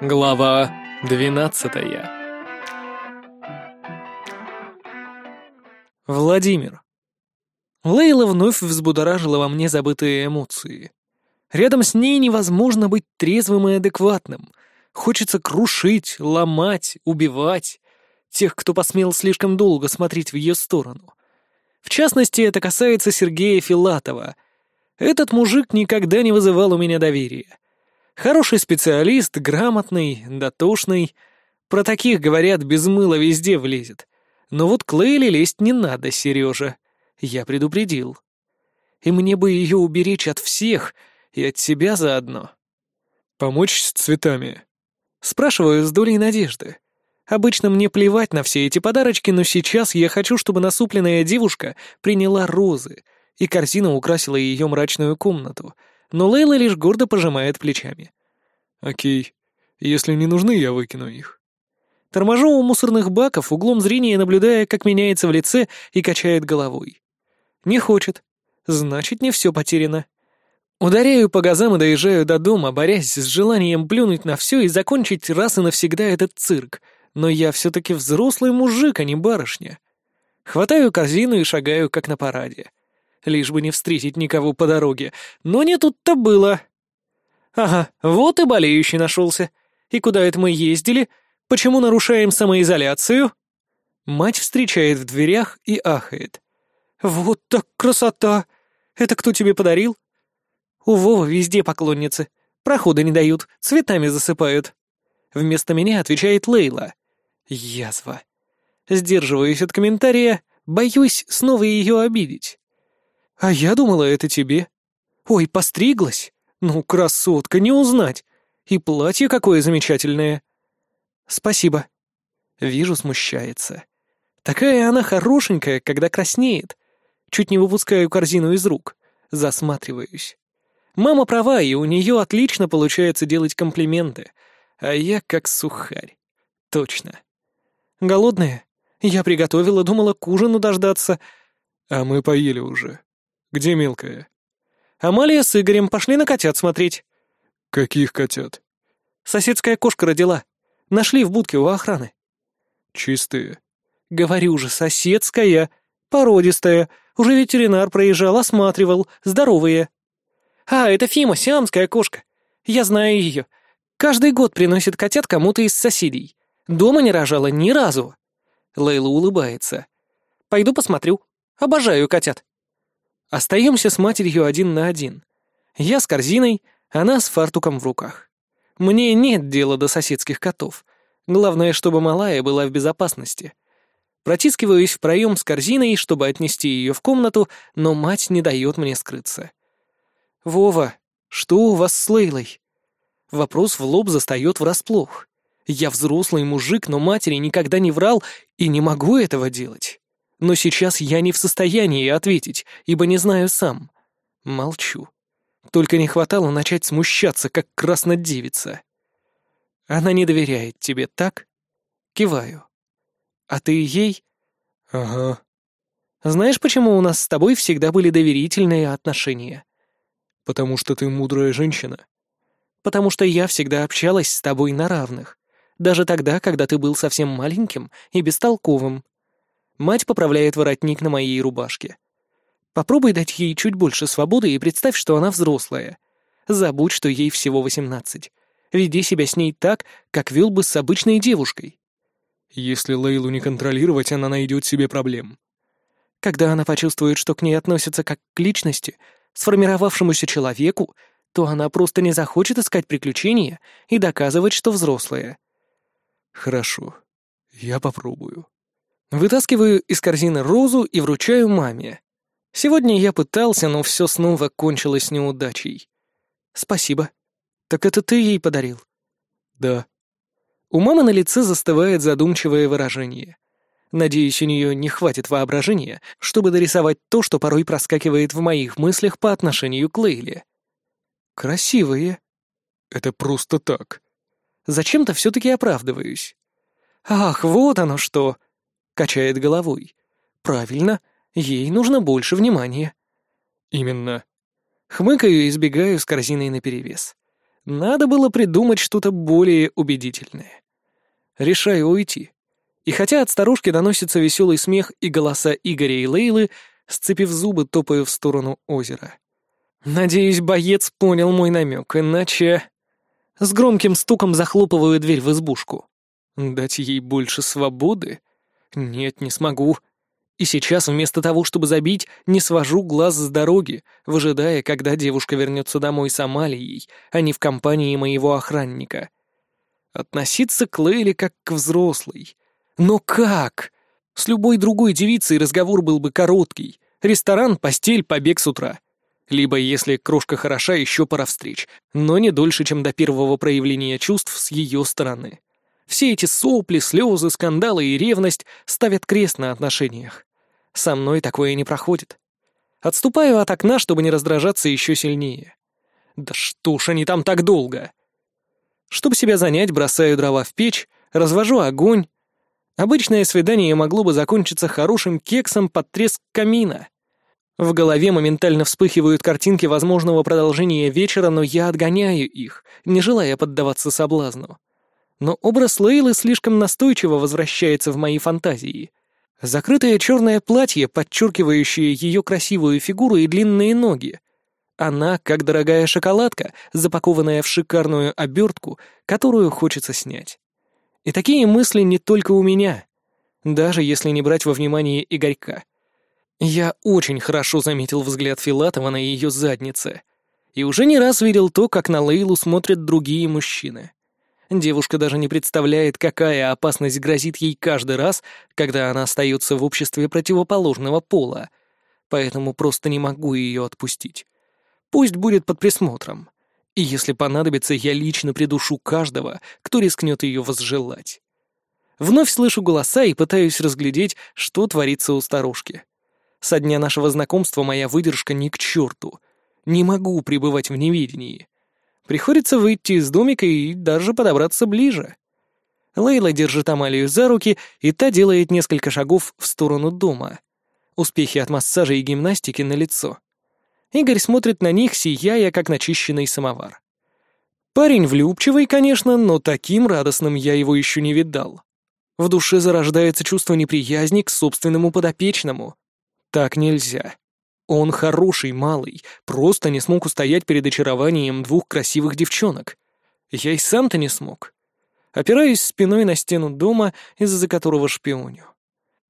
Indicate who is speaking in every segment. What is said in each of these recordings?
Speaker 1: Глава двенадцатая Владимир. Лейла вновь взбудоражила во мне забытые эмоции. Рядом с ней невозможно быть трезвым и адекватным. Хочется крушить, ломать, убивать тех, кто посмел слишком долго смотреть в ее сторону. В частности, это касается Сергея Филатова. Этот мужик никогда не вызывал у меня доверия. Хороший специалист, грамотный, дотошный. Про таких, говорят, без мыла везде влезет. Но вот к Лейле лезть не надо, Сережа. Я предупредил. И мне бы ее уберечь от всех и от себя заодно.
Speaker 2: «Помочь с цветами?»
Speaker 1: Спрашиваю с долей надежды. Обычно мне плевать на все эти подарочки, но сейчас я хочу, чтобы насупленная девушка приняла розы, и корзина украсила ее мрачную комнату — но Лейла лишь гордо пожимает плечами.
Speaker 2: «Окей. Если не нужны, я выкину их».
Speaker 1: Торможу у мусорных баков, углом зрения наблюдая, как меняется в лице и качает головой. Не хочет. Значит, не все потеряно. Ударяю по газам и доезжаю до дома, борясь с желанием плюнуть на все и закончить раз и навсегда этот цирк. Но я все-таки взрослый мужик, а не барышня. Хватаю корзину и шагаю, как на параде лишь бы не встретить никого по дороге. Но не тут-то было. Ага, вот и болеющий нашелся. И куда это мы ездили? Почему нарушаем самоизоляцию? Мать встречает в дверях и ахает. «Вот так красота! Это кто тебе подарил?» «У Вовы везде поклонницы. Прохода не дают, цветами засыпают». Вместо меня отвечает Лейла. Язва. Сдерживаюсь от комментария, боюсь снова ее обидеть. «А я думала, это тебе. Ой, постриглась? Ну, красотка, не узнать. И платье какое замечательное». «Спасибо». Вижу, смущается. Такая она хорошенькая, когда краснеет. Чуть не выпускаю корзину из рук. Засматриваюсь. Мама права, и у нее отлично получается делать комплименты. А я как сухарь. Точно. Голодная? Я приготовила, думала к ужину дождаться.
Speaker 2: А мы поели уже. Где мелкая?»
Speaker 1: «Амалия с Игорем пошли на котят смотреть».
Speaker 2: «Каких котят?»
Speaker 1: «Соседская кошка родила. Нашли в будке у охраны».
Speaker 2: «Чистые».
Speaker 1: «Говорю же, соседская. Породистая. Уже ветеринар проезжал, осматривал. Здоровые». «А, это Фима, сиамская кошка. Я знаю ее. Каждый год приносит котят кому-то из соседей. Дома не рожала ни разу». Лейла улыбается. «Пойду посмотрю. Обожаю котят». Остаемся с матерью один на один. Я с корзиной, она с фартуком в руках. Мне нет дела до соседских котов. Главное, чтобы малая была в безопасности. Протискиваюсь в проем с корзиной, чтобы отнести ее в комнату, но мать не дает мне скрыться. «Вова, что у вас с Лейлой?» Вопрос в лоб застает врасплох. Я взрослый мужик, но матери никогда не врал и не могу этого делать. Но сейчас я не в состоянии ответить, ибо не знаю сам. Молчу. Только не хватало начать смущаться, как краснодевица. Она не доверяет тебе, так? Киваю. А ты ей?
Speaker 2: Ага.
Speaker 1: Знаешь, почему у нас с тобой всегда были доверительные отношения?
Speaker 2: Потому что ты мудрая женщина.
Speaker 1: Потому что я всегда общалась с тобой на равных. Даже тогда, когда ты был совсем маленьким и бестолковым. Мать поправляет воротник на моей рубашке. Попробуй дать ей чуть больше свободы и представь, что она взрослая. Забудь, что ей всего восемнадцать. Веди себя с ней так, как вел бы с обычной девушкой.
Speaker 2: Если Лейлу не контролировать, она найдет себе проблем.
Speaker 1: Когда она почувствует, что к ней относятся как к личности, сформировавшемуся человеку, то она просто не захочет искать приключения и доказывать, что взрослая.
Speaker 2: Хорошо, я попробую.
Speaker 1: Вытаскиваю из корзины розу и вручаю маме. Сегодня я пытался, но все снова кончилось неудачей. Спасибо. Так это ты ей подарил?
Speaker 2: Да.
Speaker 1: У мамы на лице застывает задумчивое выражение. Надеюсь, у нее не хватит воображения, чтобы дорисовать то, что порой проскакивает в моих мыслях по отношению к Лейле. Красивые.
Speaker 2: Это просто так.
Speaker 1: Зачем-то все-таки оправдываюсь. Ах, вот оно что. Качает головой. Правильно, ей нужно больше внимания.
Speaker 2: Именно.
Speaker 1: Хмыкаю и избегаю с корзиной наперевес. Надо было придумать что-то более убедительное. Решаю уйти. И хотя от старушки доносится веселый смех и голоса Игоря и Лейлы, сцепив зубы, топаю в сторону озера. Надеюсь, боец понял мой намек, иначе... С громким стуком захлопываю дверь в избушку. Дать ей больше свободы? Нет, не смогу. И сейчас, вместо того, чтобы забить, не свожу глаз с дороги, выжидая, когда девушка вернется домой с Амалией, а не в компании моего охранника. Относиться к Лейле как к взрослой. Но как? С любой другой девицей разговор был бы короткий. Ресторан, постель, побег с утра. Либо, если крошка хороша, еще пара встреч, но не дольше, чем до первого проявления чувств с ее стороны. Все эти сопли, слезы, скандалы и ревность ставят крест на отношениях. Со мной такое не проходит. Отступаю от окна, чтобы не раздражаться еще сильнее. Да что ж они там так долго? Чтобы себя занять, бросаю дрова в печь, развожу огонь. Обычное свидание могло бы закончиться хорошим кексом под треск камина. В голове моментально вспыхивают картинки возможного продолжения вечера, но я отгоняю их, не желая поддаваться соблазну. Но образ Лейлы слишком настойчиво возвращается в мои фантазии. Закрытое черное платье, подчеркивающее ее красивую фигуру и длинные ноги. Она, как дорогая шоколадка, запакованная в шикарную обертку, которую хочется снять. И такие мысли не только у меня, даже если не брать во внимание Игорька. Я очень хорошо заметил взгляд Филатова на ее заднице. И уже не раз видел то, как на Лейлу смотрят другие мужчины. Девушка даже не представляет, какая опасность грозит ей каждый раз, когда она остается в обществе противоположного пола, поэтому просто не могу ее отпустить. Пусть будет под присмотром. И если понадобится, я лично придушу каждого, кто рискнет ее возжелать. Вновь слышу голоса и пытаюсь разглядеть, что творится у старушки. Со дня нашего знакомства моя выдержка ни к черту. Не могу пребывать в неведении. Приходится выйти из домика и даже подобраться ближе. Лейла держит Амалию за руки, и та делает несколько шагов в сторону дома. Успехи от массажа и гимнастики на лицо. Игорь смотрит на них, сияя, как начищенный самовар. Парень влюбчивый, конечно, но таким радостным я его еще не видал. В душе зарождается чувство неприязни к собственному подопечному. Так нельзя. Он хороший малый, просто не смог устоять перед очарованием двух красивых девчонок. Я и сам-то не смог. Опираюсь спиной на стену дома, из-за которого шпионю.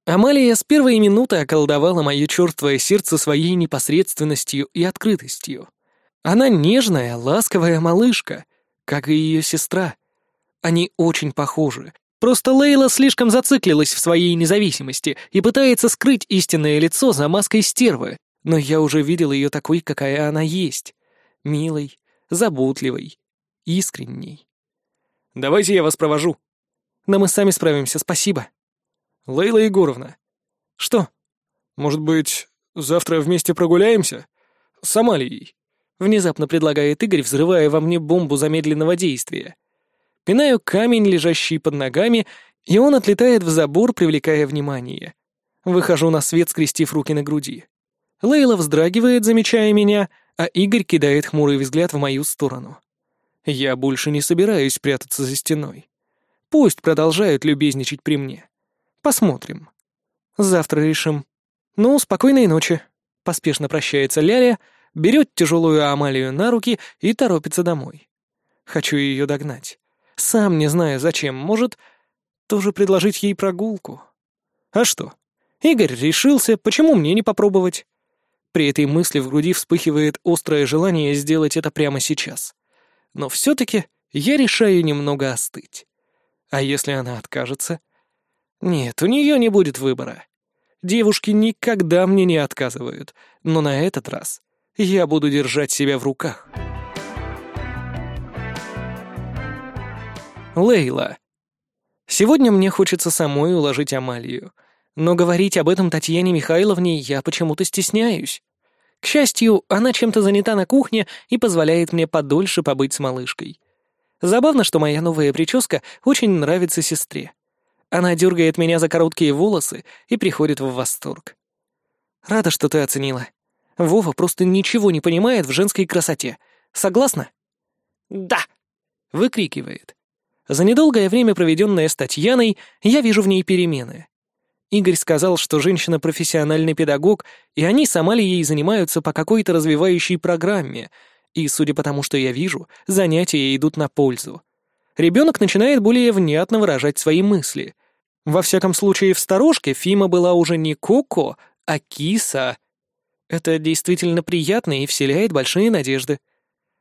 Speaker 1: Амалия с первой минуты околдовала мое чертовое сердце своей непосредственностью и открытостью. Она нежная, ласковая малышка, как и ее сестра. Они очень похожи. Просто Лейла слишком зациклилась в своей независимости и пытается скрыть истинное лицо за маской стервы, но я уже видел ее такой, какая она есть. Милой, заботливой, искренней. «Давайте я вас провожу». «Да мы сами справимся, спасибо». «Лейла Егоровна». «Что?» «Может быть, завтра вместе прогуляемся? С Амалией?» Внезапно предлагает Игорь, взрывая во мне бомбу замедленного действия. Пинаю камень, лежащий под ногами, и он отлетает в забор, привлекая внимание. Выхожу на свет, скрестив руки на груди. Лейла вздрагивает, замечая меня, а Игорь кидает хмурый взгляд в мою сторону. Я больше не собираюсь прятаться за стеной. Пусть продолжают любезничать при мне. Посмотрим. Завтра решим. Ну, спокойной ночи. Поспешно прощается Ляля, берет тяжелую Амалию на руки и торопится домой. Хочу ее догнать. Сам не знаю зачем, может, тоже предложить ей прогулку. А что? Игорь решился, почему мне не попробовать? При этой мысли в груди вспыхивает острое желание сделать это прямо сейчас. Но все-таки я решаю немного остыть. А если она откажется? Нет, у нее не будет выбора. Девушки никогда мне не отказывают, но на этот раз я буду держать себя в руках. Лейла. Сегодня мне хочется самой уложить Амалию, но говорить об этом Татьяне Михайловне я почему-то стесняюсь. К счастью, она чем-то занята на кухне и позволяет мне подольше побыть с малышкой. Забавно, что моя новая прическа очень нравится сестре. Она дергает меня за короткие волосы и приходит в восторг. Рада, что ты оценила. Вова просто ничего не понимает в женской красоте. Согласна? «Да!» — выкрикивает. За недолгое время, проведенное с Татьяной, я вижу в ней перемены. Игорь сказал, что женщина профессиональный педагог, и они с Амалией занимаются по какой-то развивающей программе, и, судя по тому, что я вижу, занятия идут на пользу. Ребенок начинает более внятно выражать свои мысли. Во всяком случае, в сторожке Фима была уже не Коко, а Киса. Это действительно приятно и вселяет большие надежды.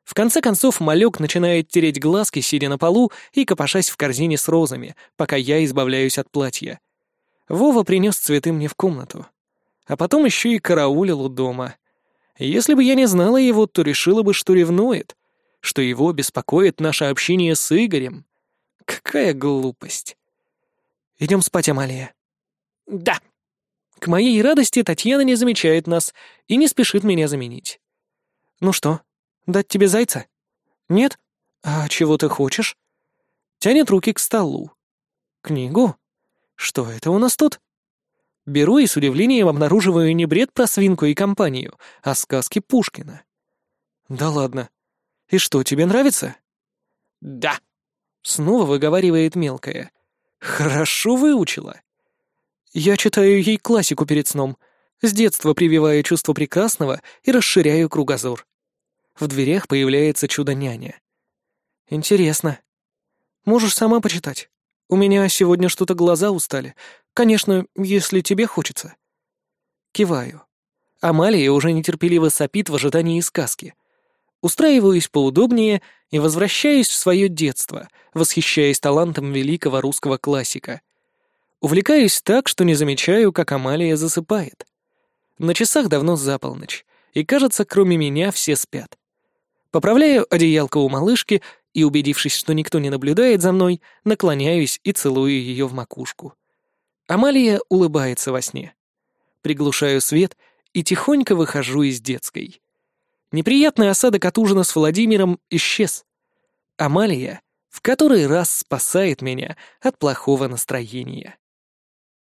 Speaker 1: В конце концов, малек начинает тереть глазки, сидя на полу и копошась в корзине с розами, пока я избавляюсь от платья. Вова принес цветы мне в комнату. А потом еще и караулил у дома. Если бы я не знала его, то решила бы, что ревнует, что его беспокоит наше общение с Игорем. Какая глупость. Идем спать, Амалия. Да. К моей радости Татьяна не замечает нас и не спешит меня заменить. Ну что, Дать тебе зайца? Нет? А чего ты хочешь? Тянет руки к столу. Книгу? Что это у нас тут? Беру и с удивлением обнаруживаю не бред про свинку и компанию, а сказки Пушкина. Да ладно. И что, тебе нравится? Да. Снова выговаривает мелкая. Хорошо выучила. Я читаю ей классику перед сном, с детства прививая чувство прекрасного и расширяю кругозор. В дверях появляется чудо-няня. «Интересно. Можешь сама почитать. У меня сегодня что-то глаза устали. Конечно, если тебе хочется». Киваю. Амалия уже нетерпеливо сопит в ожидании сказки. Устраиваюсь поудобнее и возвращаюсь в свое детство, восхищаясь талантом великого русского классика. Увлекаюсь так, что не замечаю, как Амалия засыпает. На часах давно за полночь, и, кажется, кроме меня все спят. Поправляю одеялко у малышки и, убедившись, что никто не наблюдает за мной, наклоняюсь и целую ее в макушку. Амалия улыбается во сне. Приглушаю свет и тихонько выхожу из детской. Неприятный осадок от ужина с Владимиром исчез. Амалия в который раз спасает меня от плохого настроения.